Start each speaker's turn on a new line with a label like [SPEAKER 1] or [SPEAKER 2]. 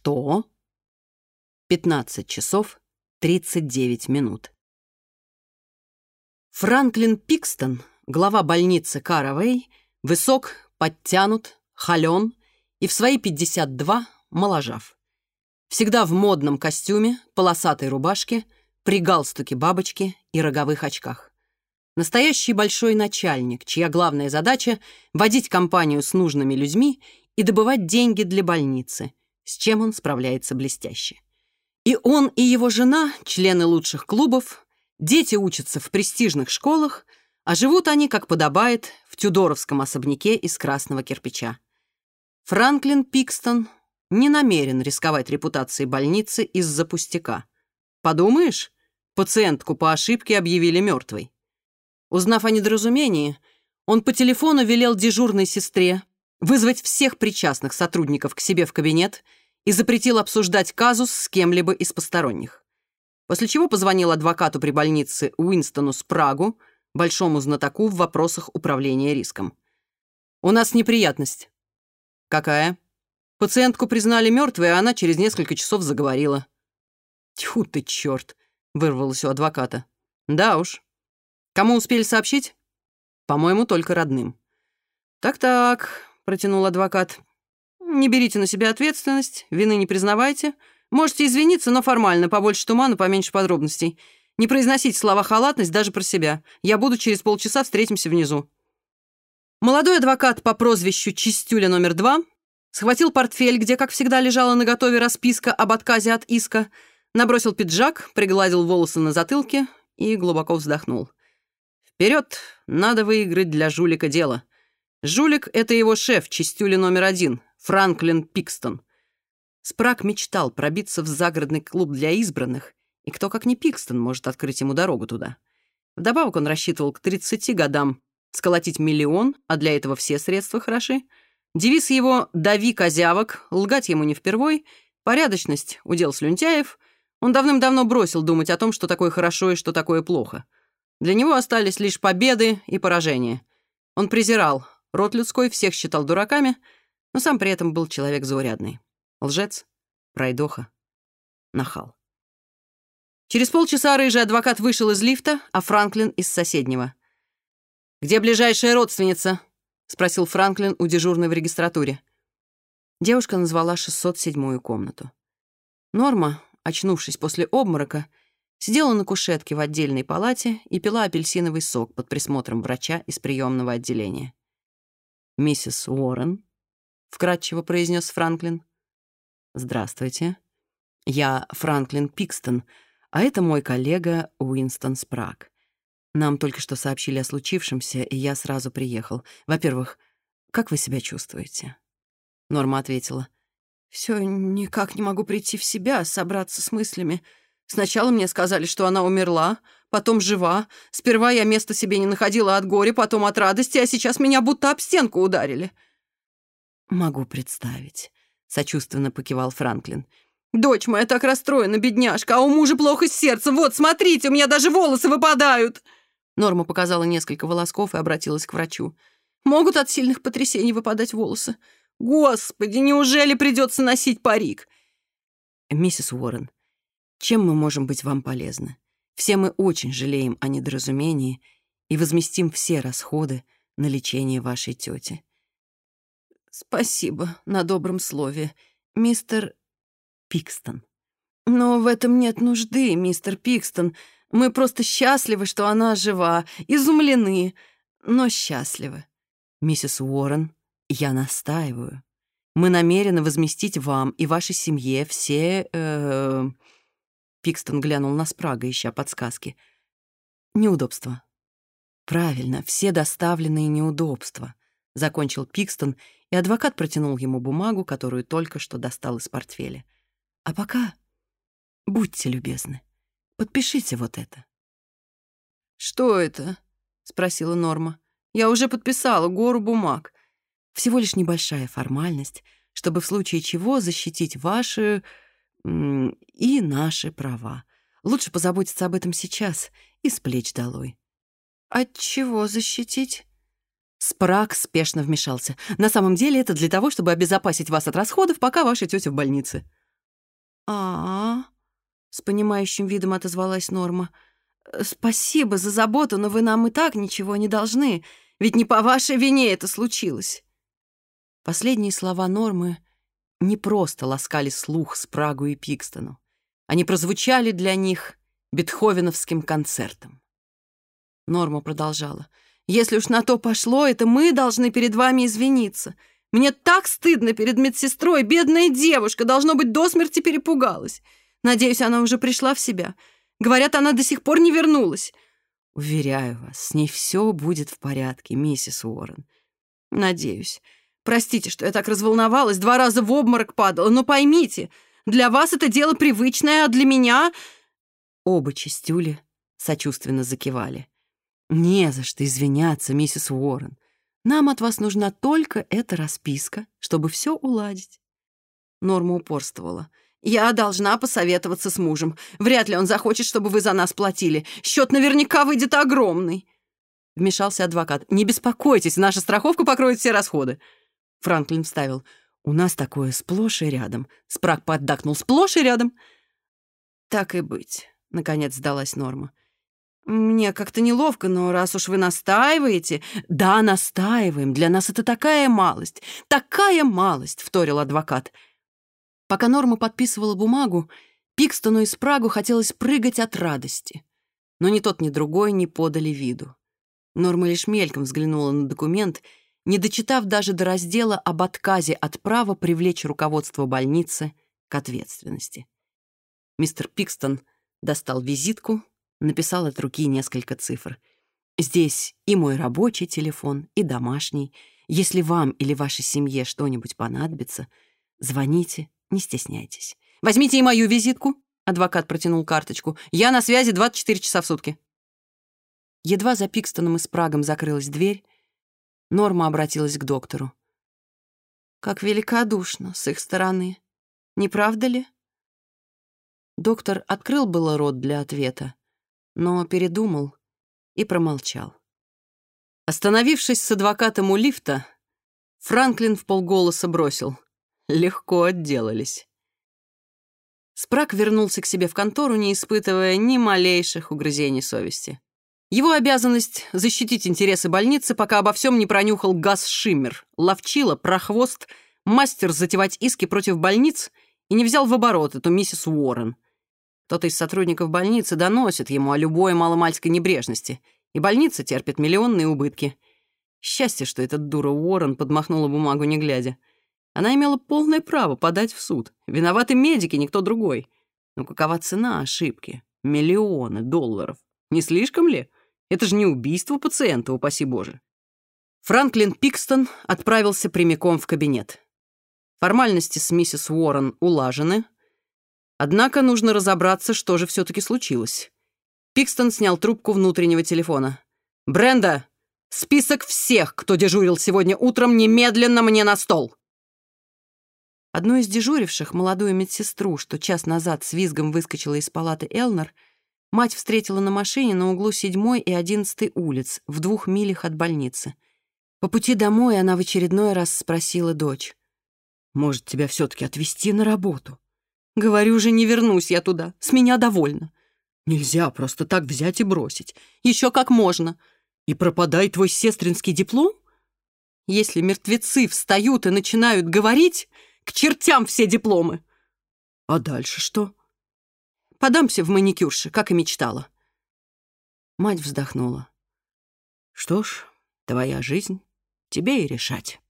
[SPEAKER 1] что? 15 часов 39 минут. Франклин Пикстон, глава больницы Каравей, высок, подтянут, холен и в свои 52 моложав. Всегда в модном костюме, полосатой рубашке, при галстуке бабочки и роговых очках. Настоящий большой начальник, чья главная задача — водить компанию с нужными людьми и добывать деньги для больницы, с чем он справляется блестяще. И он, и его жена — члены лучших клубов, дети учатся в престижных школах, а живут они, как подобает, в тюдоровском особняке из красного кирпича. Франклин Пикстон не намерен рисковать репутацией больницы из-за пустяка. Подумаешь, пациентку по ошибке объявили мертвой. Узнав о недоразумении, он по телефону велел дежурной сестре вызвать всех причастных сотрудников к себе в кабинет — и запретил обсуждать казус с кем-либо из посторонних. После чего позвонил адвокату при больнице Уинстону Спрагу, большому знатоку в вопросах управления риском. «У нас неприятность». «Какая?» «Пациентку признали мертвой, а она через несколько часов заговорила». «Тьфу ты, черт!» — вырвалось у адвоката. «Да уж. Кому успели сообщить?» «По-моему, только родным». «Так-так», — протянул адвокат. Не берите на себя ответственность, вины не признавайте. Можете извиниться, но формально, побольше тумана, поменьше подробностей. Не произносите слова халатность даже про себя. Я буду через полчаса, встретимся внизу». Молодой адвокат по прозвищу Чистюля номер два схватил портфель, где, как всегда, лежала на готове расписка об отказе от иска, набросил пиджак, пригладил волосы на затылке и глубоко вздохнул. «Вперед! Надо выиграть для жулика дело!» Жулик — это его шеф, чистюли номер один, Франклин Пикстон. Спрак мечтал пробиться в загородный клуб для избранных, и кто, как не Пикстон, может открыть ему дорогу туда. Вдобавок он рассчитывал к 30 годам сколотить миллион, а для этого все средства хороши. Девиз его «дави козявок», лгать ему не впервой, порядочность — удел слюнтяев. Он давным-давно бросил думать о том, что такое хорошо и что такое плохо. Для него остались лишь победы и поражения. Он презирал Рот людской всех считал дураками, но сам при этом был человек заурядный. Лжец, пройдоха, нахал. Через полчаса рыжий адвокат вышел из лифта, а Франклин — из соседнего. «Где ближайшая родственница?» — спросил Франклин у дежурной в регистратуре. Девушка назвала 607-ю комнату. Норма, очнувшись после обморока, сидела на кушетке в отдельной палате и пила апельсиновый сок под присмотром врача из приемного отделения. миссис Уоррен», — вкратчиво произнес Франклин. «Здравствуйте. Я Франклин Пикстон, а это мой коллега Уинстон Спраг. Нам только что сообщили о случившемся, и я сразу приехал. Во-первых, как вы себя чувствуете?» Норма ответила. «Все никак не могу прийти в себя, собраться с мыслями. Сначала мне сказали, что она умерла, потом жива. Сперва я места себе не находила от горя, потом от радости, а сейчас меня будто об стенку ударили». «Могу представить», — сочувственно покивал Франклин. «Дочь моя так расстроена, бедняжка, а у мужа плохо с сердцем. Вот, смотрите, у меня даже волосы выпадают!» Норма показала несколько волосков и обратилась к врачу. «Могут от сильных потрясений выпадать волосы? Господи, неужели придется носить парик?» «Миссис Уоррен, чем мы можем быть вам полезны? Все мы очень жалеем о недоразумении и возместим все расходы на лечение вашей тети. Спасибо на добром слове, мистер Пикстон. Но в этом нет нужды, мистер Пикстон. Мы просто счастливы, что она жива, изумлены, но Пикстон глянул на Спрага, ища подсказки. «Неудобства». «Правильно, все доставленные неудобства», — закончил Пикстон, и адвокат протянул ему бумагу, которую только что достал из портфеля. «А пока будьте любезны, подпишите вот это». «Что это?» — спросила Норма. «Я уже подписала гору бумаг». «Всего лишь небольшая формальность, чтобы в случае чего защитить ваши...» и наши права. Лучше позаботиться об этом сейчас и с плеч долой. От чего защитить? Спраг спешно вмешался. На самом деле это для того, чтобы обезопасить вас от расходов, пока ваша тетя в больнице. а, -а, -а с понимающим видом отозвалась Норма. «Спасибо за заботу, но вы нам и так ничего не должны, ведь не просто ласкали слух Спрагу и Пикстону. Они прозвучали для них бетховеновским концертом. Норма продолжала. «Если уж на то пошло, это мы должны перед вами извиниться. Мне так стыдно перед медсестрой, бедная девушка, должно быть, до смерти перепугалась. Надеюсь, она уже пришла в себя. Говорят, она до сих пор не вернулась». «Уверяю вас, с ней все будет в порядке, миссис Уоррен. Надеюсь». Простите, что я так разволновалась, два раза в обморок падала, но поймите, для вас это дело привычное, а для меня...» Оба чистюли сочувственно закивали. «Не за что извиняться, миссис Уоррен. Нам от вас нужна только эта расписка, чтобы все уладить». Норма упорствовала. «Я должна посоветоваться с мужем. Вряд ли он захочет, чтобы вы за нас платили. Счет наверняка выйдет огромный». Вмешался адвокат. «Не беспокойтесь, наша страховка покроет все расходы». Франклин вставил. «У нас такое сплошь и рядом». Спраг поддакнул. «Сплошь и рядом». «Так и быть», — наконец сдалась Норма. «Мне как-то неловко, но раз уж вы настаиваете...» «Да, настаиваем. Для нас это такая малость. Такая малость», — вторил адвокат. Пока Норма подписывала бумагу, Пикстону и Спрагу хотелось прыгать от радости. Но ни тот, ни другой не подали виду. Норма лишь мельком взглянула на документ, не дочитав даже до раздела об отказе от права привлечь руководство больницы к ответственности. Мистер Пикстон достал визитку, написал от руки несколько цифр. «Здесь и мой рабочий телефон, и домашний. Если вам или вашей семье что-нибудь понадобится, звоните, не стесняйтесь. Возьмите и мою визитку», — адвокат протянул карточку. «Я на связи 24 часа в сутки». Едва за Пикстоном и Спрагом закрылась дверь, Норма обратилась к доктору. «Как великодушно с их стороны. Не правда ли?» Доктор открыл было рот для ответа, но передумал и промолчал. Остановившись с адвокатом у лифта, Франклин в полголоса бросил. Легко отделались. Спрак вернулся к себе в контору, не испытывая ни малейших угрызений совести. Его обязанность – защитить интересы больницы, пока обо всем не пронюхал Газ Шиммер, Ловчила, Прохвост, мастер затевать иски против больниц и не взял в оборот эту миссис Уоррен. Кто-то из сотрудников больницы доносит ему о любой маломальской небрежности, и больница терпит миллионные убытки. Счастье, что этот дура Уоррен подмахнула бумагу не глядя. Она имела полное право подать в суд. Виноваты медики, никто другой. Но какова цена ошибки? Миллионы долларов. Не слишком ли? Это же не убийство пациента, упаси боже. Франклин Пикстон отправился прямиком в кабинет. Формальности с миссис Уоррен улажены. Однако нужно разобраться, что же все-таки случилось. Пикстон снял трубку внутреннего телефона. «Бренда, список всех, кто дежурил сегодня утром, немедленно мне на стол!» Одну из дежуривших, молодую медсестру, что час назад с визгом выскочила из палаты Элнер, — мать встретила на машине на углу 7 и 11 улиц, в двух милях от больницы. По пути домой она в очередной раз спросила дочь. «Может, тебя все-таки отвезти на работу?» Говорю же, не вернусь я туда. С меня довольно. Нельзя просто так взять и бросить. Еще как можно. И пропадает твой сестринский диплом? Если мертвецы встают и начинают подамся в маникюрше, как и мечтала». Мать вздохнула. «Что ж, твоя жизнь, тебе и решать».